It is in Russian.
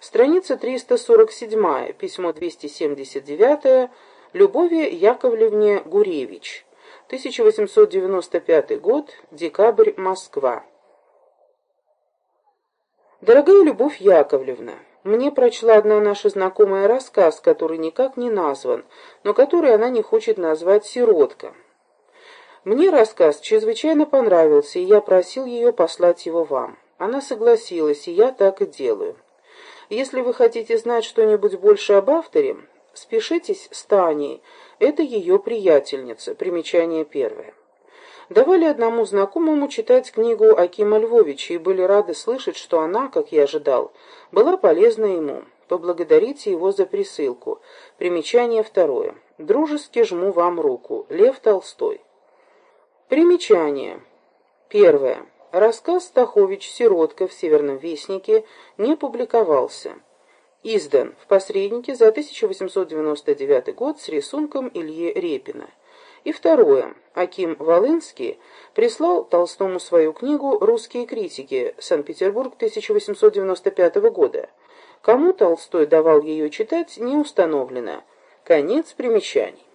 Страница 347, письмо 279, Любови Яковлевне Гуревич, 1895 год, декабрь, Москва. Дорогая Любовь Яковлевна, мне прочла одна наша знакомая рассказ, который никак не назван, но который она не хочет назвать «Сиротка». Мне рассказ чрезвычайно понравился, и я просил ее послать его вам. Она согласилась, и я так и делаю. Если вы хотите знать что-нибудь больше об авторе, спешитесь с Таней, это ее приятельница, примечание первое. Давали одному знакомому читать книгу Акима Львовича и были рады слышать, что она, как я ожидал, была полезна ему. Поблагодарите его за присылку. Примечание второе. Дружески жму вам руку. Лев Толстой. Примечание. Первое. Рассказ Стахович «Сиротка» в «Северном вестнике» не публиковался. Издан в «Посреднике» за 1899 год с рисунком Ильи Репина. И второе. Аким Волынский прислал Толстому свою книгу «Русские критики. Санкт-Петербург 1895 года». Кому Толстой давал ее читать, не установлено. Конец примечаний.